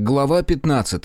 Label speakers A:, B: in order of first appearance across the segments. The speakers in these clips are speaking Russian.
A: Глава 15.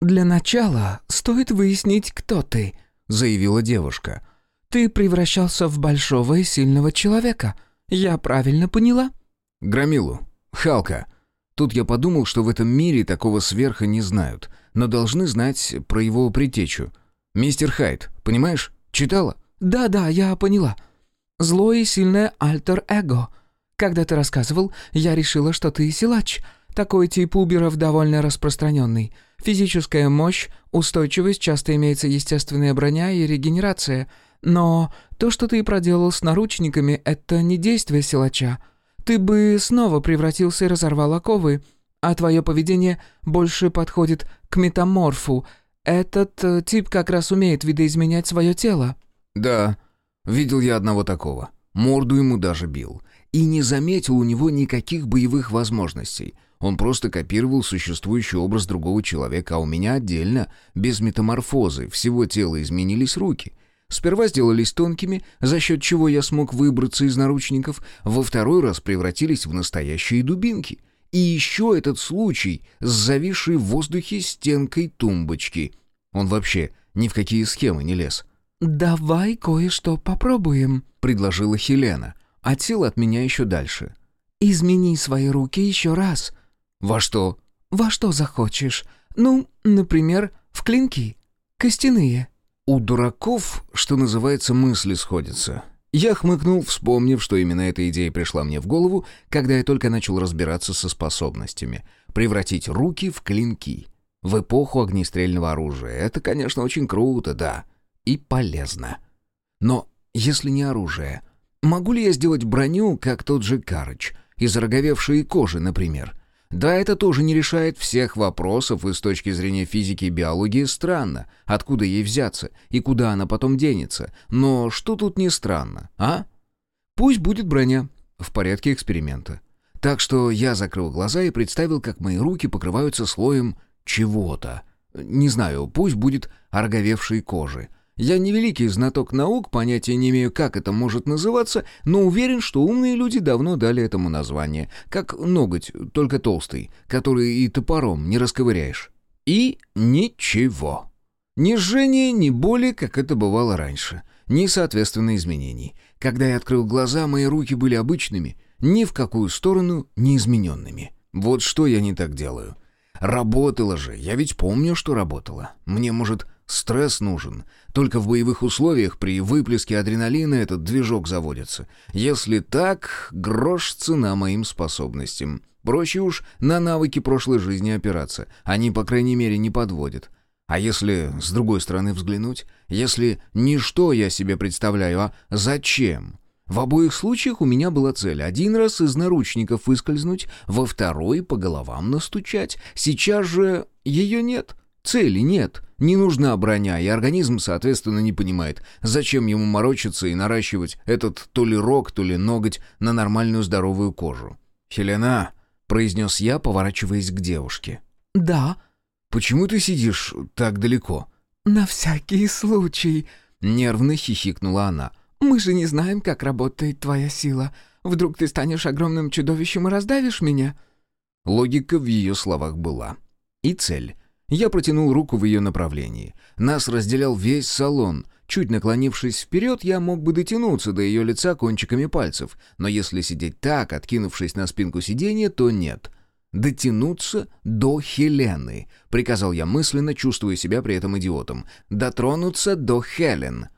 B: «Для начала стоит выяснить, кто ты», — заявила девушка. «Ты превращался в большого и сильного человека. Я правильно поняла?»
A: Громилу. Халка. Тут я подумал, что в этом мире такого сверха не знают, но должны знать про его предтечу. Мистер Хайд, понимаешь? Читала?
B: «Да-да, я поняла. Злое и сильное альтер-эго. Когда ты рассказывал, я решила, что ты силач. Такой тип уберов довольно распространенный. Физическая мощь, устойчивость, часто имеется естественная броня и регенерация. Но то, что ты проделал с наручниками, это не действие силача. Ты бы снова превратился и разорвал оковы, а твое поведение больше подходит к метаморфу. Этот э, тип как раз умеет видоизменять свое тело».
A: Да, видел я одного такого. Морду ему даже бил. И не заметил у него никаких боевых возможностей. Он просто копировал существующий образ другого человека, а у меня отдельно, без метаморфозы, всего тела изменились руки. Сперва сделались тонкими, за счет чего я смог выбраться из наручников, во второй раз превратились в настоящие дубинки. И еще этот случай с зависшей в воздухе стенкой тумбочки. Он вообще ни в какие схемы не лез.
B: «Давай кое-что попробуем», —
A: предложила Хелена, а тело от меня еще дальше.
B: «Измени свои руки еще раз»,
A: «Во что?»
B: «Во что захочешь. Ну, например, в клинки. Костяные».
A: У дураков, что называется, мысли сходятся. Я хмыкнул, вспомнив, что именно эта идея пришла мне в голову, когда я только начал разбираться со способностями. Превратить руки в клинки. В эпоху огнестрельного оружия. Это, конечно, очень круто, да. И полезно. Но если не оружие, могу ли я сделать броню, как тот же Карыч, из роговевшей кожи, например? Да, это тоже не решает всех вопросов, и с точки зрения физики и биологии странно, откуда ей взяться и куда она потом денется. Но что тут не странно, а? Пусть будет броня, в порядке эксперимента. Так что я закрыл глаза и представил, как мои руки покрываются слоем чего-то. Не знаю, пусть будет ороговевшей кожи. Я не великий знаток наук, понятия не имею, как это может называться, но уверен, что умные люди давно дали этому название. Как ноготь, только толстый, который и топором не расковыряешь. И ничего. Ни жжения, ни боли, как это бывало раньше. Ни, соответственно, изменений. Когда я открыл глаза, мои руки были обычными, ни в какую сторону не измененными. Вот что я не так делаю. Работала же, я ведь помню, что работала. Мне, может, Стресс нужен. Только в боевых условиях при выплеске адреналина этот движок заводится. Если так, грош цена моим способностям. Проще уж на навыки прошлой жизни опираться. Они, по крайней мере, не подводят. А если с другой стороны взглянуть? Если не что я себе представляю, а зачем? В обоих случаях у меня была цель один раз из наручников выскользнуть, во второй по головам настучать. Сейчас же ее нет. Цели нет. Не нужна броня, и организм, соответственно, не понимает, зачем ему морочиться и наращивать этот то ли рог, то ли ноготь на нормальную здоровую кожу. «Хелена», — произнес я, поворачиваясь к девушке.
B: «Да».
A: «Почему ты сидишь так далеко?»
B: «На всякий случай», —
A: нервно хихикнула она.
B: «Мы же не знаем, как работает твоя сила. Вдруг ты станешь огромным чудовищем и раздавишь меня?»
A: Логика в ее словах была. И цель. Я протянул руку в ее направлении. Нас разделял весь салон. Чуть наклонившись вперед, я мог бы дотянуться до ее лица кончиками пальцев, но если сидеть так, откинувшись на спинку сиденья, то нет. «Дотянуться до Хелены», — приказал я мысленно, чувствуя себя при этом идиотом. «Дотронуться до Хелен».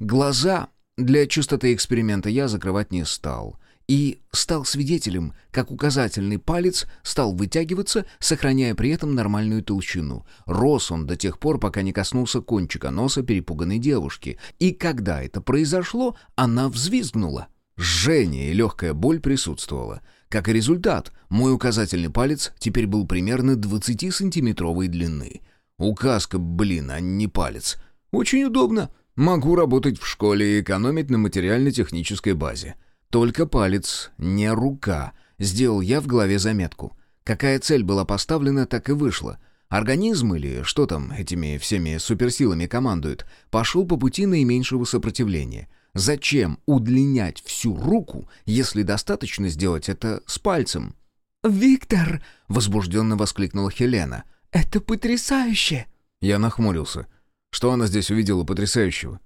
A: Глаза для чистоты эксперимента я закрывать не стал и стал свидетелем, как указательный палец стал вытягиваться, сохраняя при этом нормальную толщину. Рос он до тех пор, пока не коснулся кончика носа перепуганной девушки. И когда это произошло, она взвизгнула. Жжение и легкая боль присутствовала. Как и результат, мой указательный палец теперь был примерно 20-сантиметровой длины. Указка, блин, а не палец. Очень удобно. Могу работать в школе и экономить на материально-технической базе. Только палец, не рука. Сделал я в голове заметку. Какая цель была поставлена, так и вышла. Организм или что там этими всеми суперсилами командует, пошел по пути наименьшего сопротивления. Зачем удлинять всю руку, если достаточно сделать это с пальцем?
B: Виктор!»
A: — возбужденно воскликнула Хелена.
B: «Это потрясающе!»
A: Я нахмурился. Что она здесь увидела потрясающего?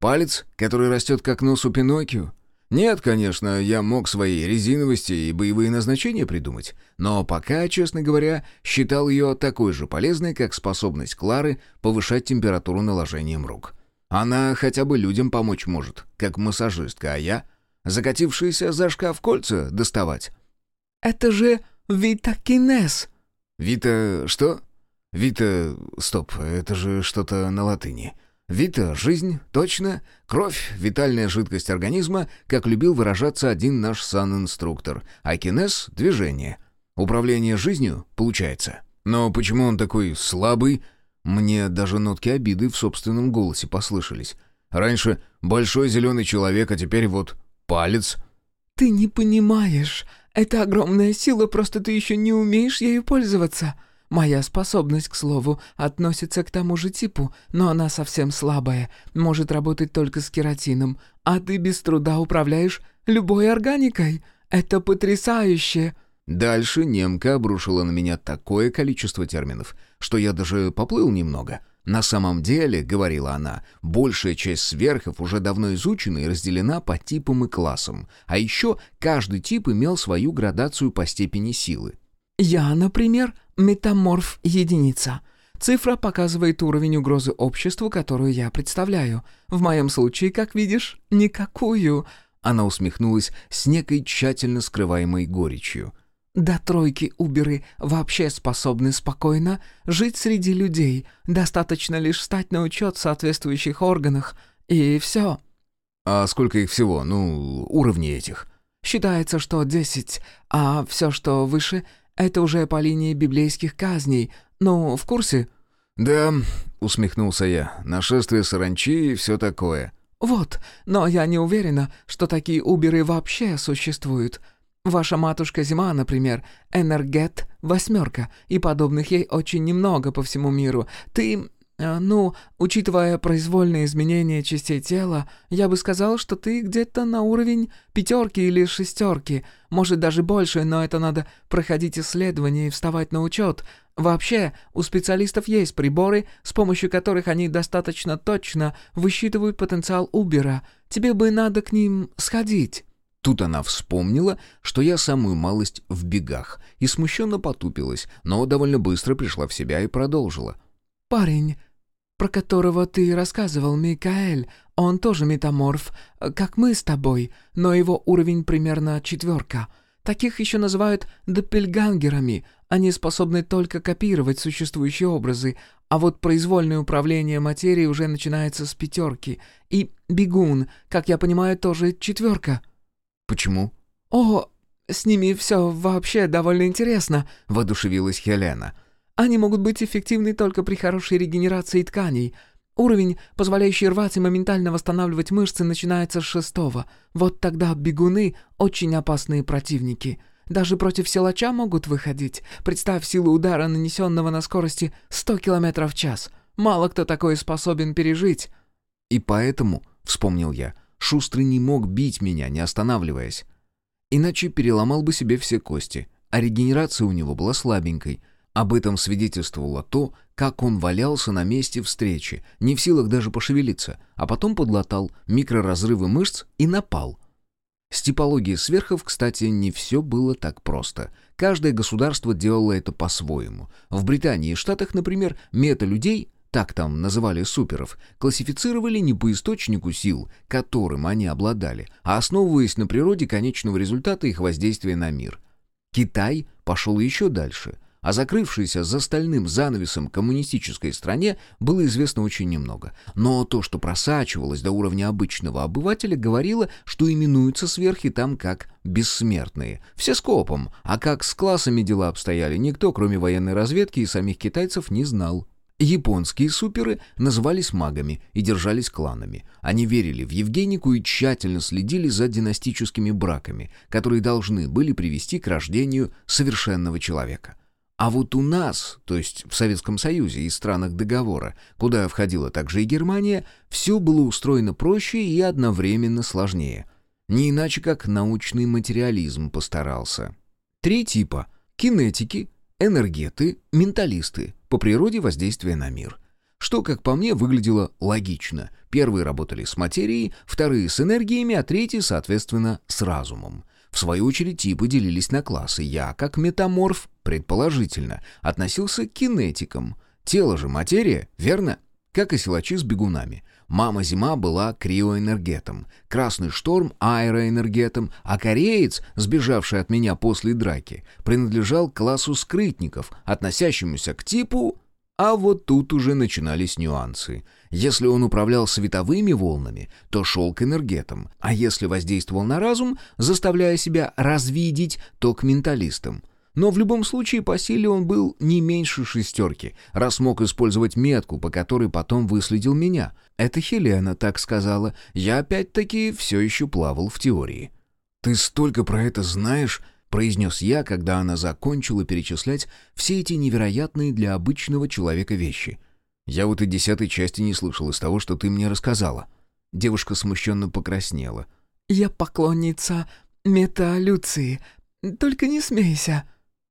A: Палец, который растет как нос у Пиноккио? Нет, конечно, я мог свои резиновости и боевые назначения придумать, но пока, честно говоря, считал ее такой же полезной, как способность Клары повышать температуру наложением рук. Она хотя бы людям помочь может, как массажистка, а я — закатившийся за шкаф кольца доставать.
B: «Это же витакинез!»
A: «Вита... что?» «Вита... стоп, это же что-то на латыни». Вита — жизнь, точно, кровь, витальная жидкость организма, как любил выражаться один наш сан-инструктор, а кинез — движение. Управление жизнью, получается. Но почему он такой слабый? Мне даже нотки обиды в собственном голосе послышались. Раньше большой зеленый человек, а теперь вот палец.
B: «Ты не понимаешь. Это огромная сила, просто ты еще не умеешь ею пользоваться. Моя способность, к слову, относится к тому же типу, но она совсем слабая, может работать только с кератином, а ты без труда управляешь любой органикой. Это потрясающе!»
A: Дальше немка обрушила на меня такое количество терминов, что я даже поплыл немного. На самом деле, говорила она, большая часть сверхов уже давно изучена и разделена по типам и классам, а еще каждый тип имел свою градацию по степени силы.
B: «Я, например, метаморф единица. Цифра показывает уровень угрозы обществу, которую я представляю. В моем случае, как видишь, никакую».
A: Она усмехнулась с некой тщательно скрываемой горечью.
B: «До тройки уберы вообще способны спокойно жить среди людей. Достаточно лишь стать на учет в соответствующих органах, и все».
A: «А сколько их всего, ну, уровней этих?»
B: «Считается, что десять, а все, что выше, это уже по линии библейских казней. Ну, в курсе?»
A: «Да», — усмехнулся я, — «нашествие саранчи и все такое».
B: «Вот, но я не уверена, что такие уберы вообще существуют. Ваша матушка Зима, например, Энергет восьмерка, и подобных ей очень немного по всему миру. Ты «Ну, учитывая произвольные изменения частей тела, я бы сказал, что ты где-то на уровень пятерки или шестерки, может даже больше, но это надо проходить исследования и вставать на учет. Вообще, у специалистов есть приборы, с помощью которых они достаточно точно высчитывают потенциал Убера. Тебе бы надо к ним сходить».
A: Тут она вспомнила, что я самую малость в бегах, и смущенно потупилась, но довольно быстро пришла в себя и продолжила.
B: «Парень, про которого ты рассказывал, Микаэль, он тоже метаморф, как мы с тобой, но его уровень примерно четверка. Таких еще называют доппельгангерами, они способны только копировать существующие образы, а вот произвольное управление материей уже начинается с пятерки. И бегун, как я понимаю, тоже четверка».
A: «Почему?»
B: «О, с ними все вообще довольно интересно», — воодушевилась Хелена. Они могут быть эффективны только при хорошей регенерации тканей. Уровень, позволяющий рвать и моментально восстанавливать мышцы, начинается с шестого. Вот тогда бегуны — очень опасные противники. Даже против силача могут выходить. Представь силу удара, нанесенного на скорости 100 км в час. Мало кто такое способен пережить.
A: И поэтому, вспомнил я, Шустрый не мог бить меня, не останавливаясь. Иначе переломал бы себе все кости, а регенерация у него была слабенькой — об этом свидетельствовало то, как он валялся на месте встречи, не в силах даже пошевелиться, а потом подлатал микроразрывы мышц и напал. С типологией сверхов, кстати, не все было так просто. Каждое государство делало это по-своему. В Британии и Штатах, например, мета-людей, так там называли суперов, классифицировали не по источнику сил, которым они обладали, а основываясь на природе конечного результата их воздействия на мир. Китай пошел еще дальше – о закрывшейся за стальным занавесом коммунистической стране было известно очень немного. Но то, что просачивалось до уровня обычного обывателя, говорило, что именуются сверхи там как «бессмертные». Все скопом, а как с классами дела обстояли, никто, кроме военной разведки и самих китайцев, не знал. Японские суперы назывались магами и держались кланами. Они верили в Евгенику и тщательно следили за династическими браками, которые должны были привести к рождению совершенного человека. А вот у нас, то есть в Советском Союзе и странах договора, куда входила также и Германия, все было устроено проще и одновременно сложнее. Не иначе как научный материализм постарался. Три типа кинетики, энергеты, менталисты, по природе воздействия на мир. Что, как по мне, выглядело логично. Первые работали с материей, вторые с энергиями, а третьи, соответственно, с разумом. В свою очередь типы делились на классы. Я, как метаморф, предположительно, относился к кинетикам. Тело же материя, верно? Как и силачи с бегунами. Мама Зима была криоэнергетом, Красный Шторм — аэроэнергетом, а кореец, сбежавший от меня после драки, принадлежал классу скрытников, относящемуся к типу... А вот тут уже начинались нюансы. Если он управлял световыми волнами, то шел к энергетам, а если воздействовал на разум, заставляя себя развидеть, то к менталистам — но в любом случае по силе он был не меньше шестерки, раз мог использовать метку, по которой потом выследил меня. Это Хелена так сказала. Я опять-таки все еще плавал в теории. «Ты столько про это знаешь?» — произнес я, когда она закончила перечислять все эти невероятные для обычного человека вещи. «Я вот и десятой части не слышал из того, что ты мне рассказала». Девушка смущенно покраснела.
B: «Я поклонница металюции. Только не смейся».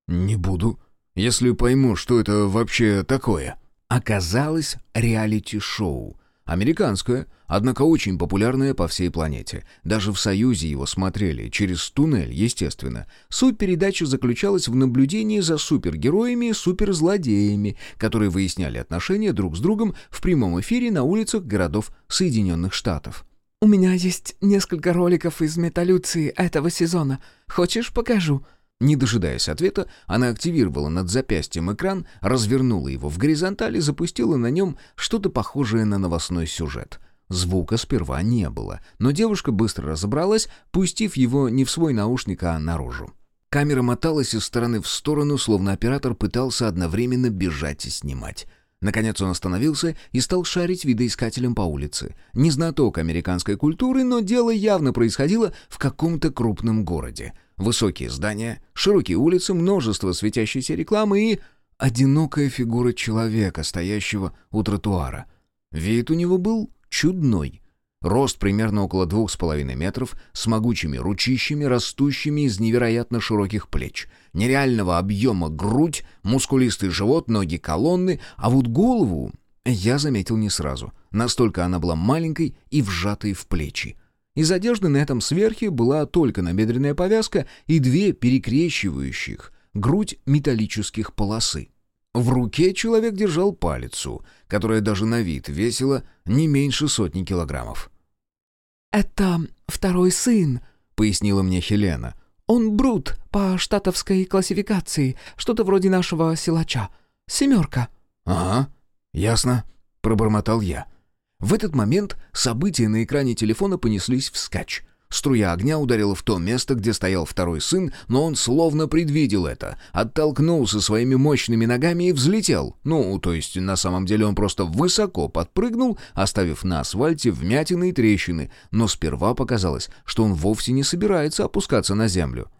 A: «Не буду, если пойму, что это вообще такое». Оказалось реалити-шоу. Американское, однако очень популярное по всей планете. Даже в Союзе его смотрели, через туннель, естественно. Суть передачи заключалась в наблюдении за супергероями и суперзлодеями, которые выясняли отношения друг с другом в прямом эфире на улицах городов Соединенных Штатов.
B: «У меня есть несколько роликов из металюции этого сезона. Хочешь, покажу?»
A: Не дожидаясь ответа, она активировала над запястьем экран, развернула его в горизонтали и запустила на нем что-то похожее на новостной сюжет. Звука сперва не было, но девушка быстро разобралась, пустив его не в свой наушник, а наружу. Камера моталась из стороны в сторону, словно оператор пытался одновременно бежать и снимать. Наконец он остановился и стал шарить видоискателем по улице. Не знаток американской культуры, но дело явно происходило в каком-то крупном городе — Высокие здания, широкие улицы, множество светящейся рекламы и... одинокая фигура человека, стоящего у тротуара. Вид у него был чудной. Рост примерно около двух с половиной метров, с могучими ручищами, растущими из невероятно широких плеч. Нереального объема грудь, мускулистый живот, ноги колонны, а вот голову я заметил не сразу. Настолько она была маленькой и вжатой в плечи. Из одежды на этом сверхе была только набедренная повязка и две перекрещивающих грудь металлических полосы. В руке человек держал палицу, которая даже на вид весила не меньше сотни килограммов.
B: «Это второй сын», — пояснила мне Хелена. «Он брут по штатовской классификации, что-то вроде нашего силача. Семерка».
A: «Ага, ясно», — пробормотал я. В этот момент события на экране телефона понеслись вскачь. Струя огня ударила в то место, где стоял второй сын, но он словно предвидел это, оттолкнулся своими мощными ногами и взлетел. Ну, то есть на самом деле он просто высоко подпрыгнул, оставив на асфальте вмятины и трещины, но сперва показалось, что он вовсе не собирается опускаться на землю.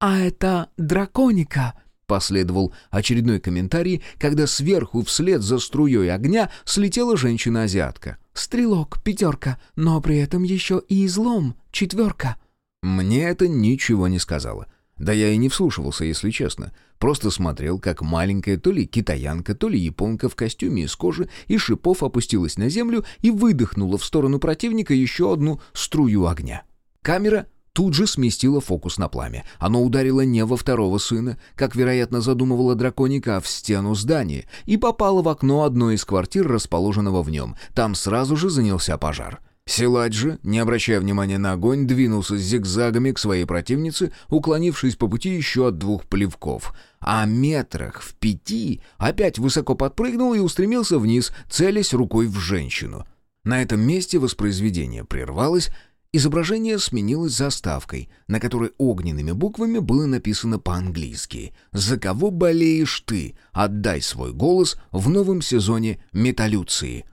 B: «А это драконика»,
A: Последовал очередной комментарий, когда сверху вслед за струей огня слетела женщина-азиатка.
B: «Стрелок, пятерка, но при этом еще и излом, четверка».
A: Мне это ничего не сказала. Да я и не вслушивался, если честно. Просто смотрел, как маленькая то ли китаянка, то ли японка в костюме из кожи и шипов опустилась на землю и выдохнула в сторону противника еще одну струю огня. Камера тут же сместила фокус на пламя. Оно ударило не во второго сына, как, вероятно, задумывала драконика, а в стену здания, и попало в окно одной из квартир, расположенного в нем. Там сразу же занялся пожар. Силач же, не обращая внимания на огонь, двинулся зигзагами к своей противнице, уклонившись по пути еще от двух плевков. А метрах в пяти опять высоко подпрыгнул и устремился вниз, целясь рукой в женщину. На этом месте воспроизведение прервалось, Изображение сменилось заставкой, на которой огненными буквами было написано по-английски «За кого болеешь ты? Отдай свой голос в новом сезоне «Металюции».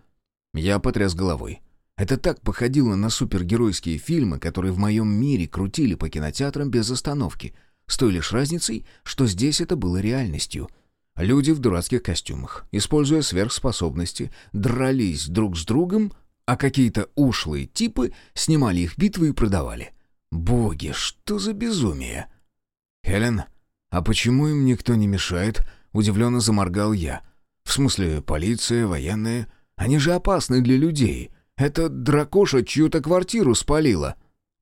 A: Я потряс головой. Это так походило на супергеройские фильмы, которые в моем мире крутили по кинотеатрам без остановки, с той лишь разницей, что здесь это было реальностью. Люди в дурацких костюмах, используя сверхспособности, дрались друг с другом, а какие-то ушлые типы снимали их битвы и продавали. Боги, что за безумие! Хелен, «А почему им никто не мешает?» — удивленно заморгал я. «В смысле, полиция, военные? Они же опасны для людей. Это дракоша чью-то квартиру спалила».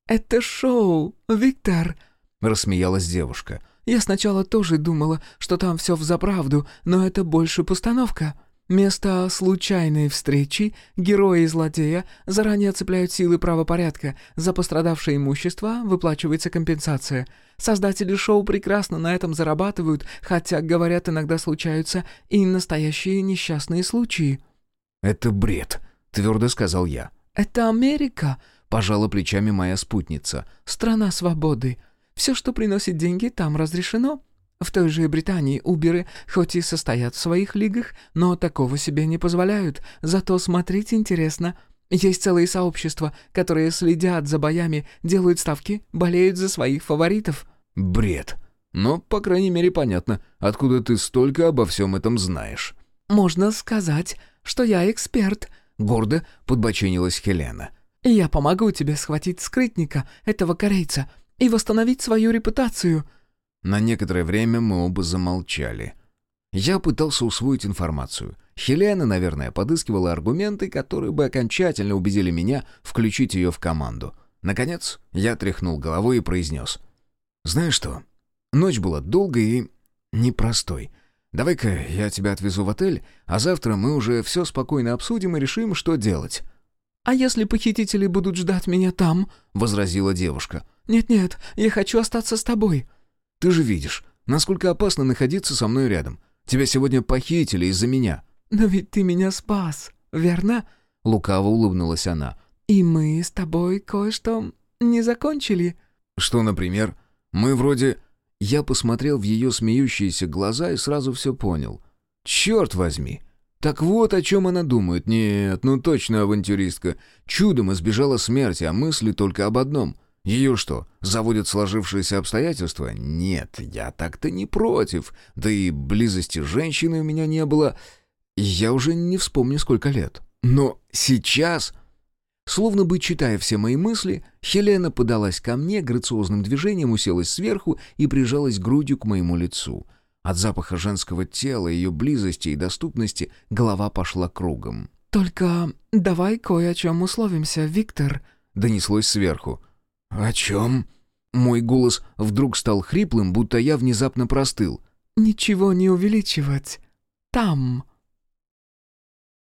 B: «Это шоу, Виктор», — рассмеялась девушка. «Я сначала тоже думала, что там все взаправду, но это больше постановка. Место случайной встречи героя и злодея заранее цепляют силы правопорядка. За пострадавшее имущество выплачивается компенсация. Создатели шоу прекрасно на этом зарабатывают, хотя, говорят, иногда случаются и настоящие несчастные случаи».
A: «Это бред», — твердо сказал я.
B: «Это Америка», — пожала плечами моя спутница. «Страна свободы. Все, что приносит деньги, там разрешено. В той же Британии уберы хоть и состоят в своих лигах, но такого себе не позволяют. Зато смотреть интересно. Есть целые сообщества, которые следят за боями, делают ставки, болеют за своих фаворитов».
A: «Бред. Но, по крайней мере, понятно, откуда ты столько обо всем этом знаешь».
B: «Можно сказать, что я эксперт», — гордо подбоченилась Хелена. «Я помогу тебе схватить скрытника, этого корейца, и восстановить свою репутацию».
A: На некоторое время мы оба замолчали. Я пытался усвоить информацию. Хелена, наверное, подыскивала аргументы, которые бы окончательно убедили меня включить ее в команду. Наконец, я тряхнул головой и произнес. «Знаешь что? Ночь была долгой и непростой. Давай-ка я тебя отвезу в отель, а завтра мы уже все спокойно обсудим и решим, что делать».
B: «А если похитители будут ждать меня там?» — возразила девушка. «Нет-нет, я хочу остаться с тобой».
A: Ты же видишь, насколько опасно находиться со мной рядом. Тебя сегодня похитили из-за меня».
B: «Но ведь ты меня спас, верно?»
A: Лукаво улыбнулась она.
B: «И мы с тобой кое-что не закончили».
A: «Что, например? Мы вроде...» Я посмотрел в ее смеющиеся глаза и сразу все понял. «Черт возьми! Так вот о чем она думает. Нет, ну точно авантюристка. Чудом избежала смерти, а мысли только об одном. Ее что, заводят сложившиеся обстоятельства? Нет, я так-то не против. Да и близости женщины у меня не было. Я уже не вспомню, сколько лет. Но сейчас... Словно бы читая все мои мысли, Хелена подалась ко мне, грациозным движением уселась сверху и прижалась грудью к моему лицу. От запаха женского тела, ее близости и доступности голова пошла кругом.
B: «Только давай кое о чем условимся, Виктор», —
A: донеслось сверху. «О чем?» Мой голос вдруг стал хриплым, будто я внезапно простыл.
B: «Ничего не увеличивать. Там».